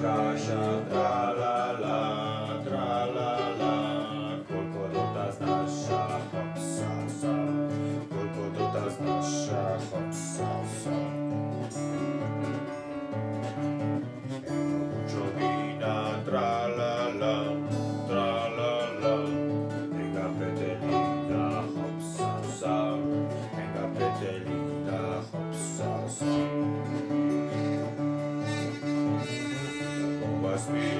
Russia, Bomba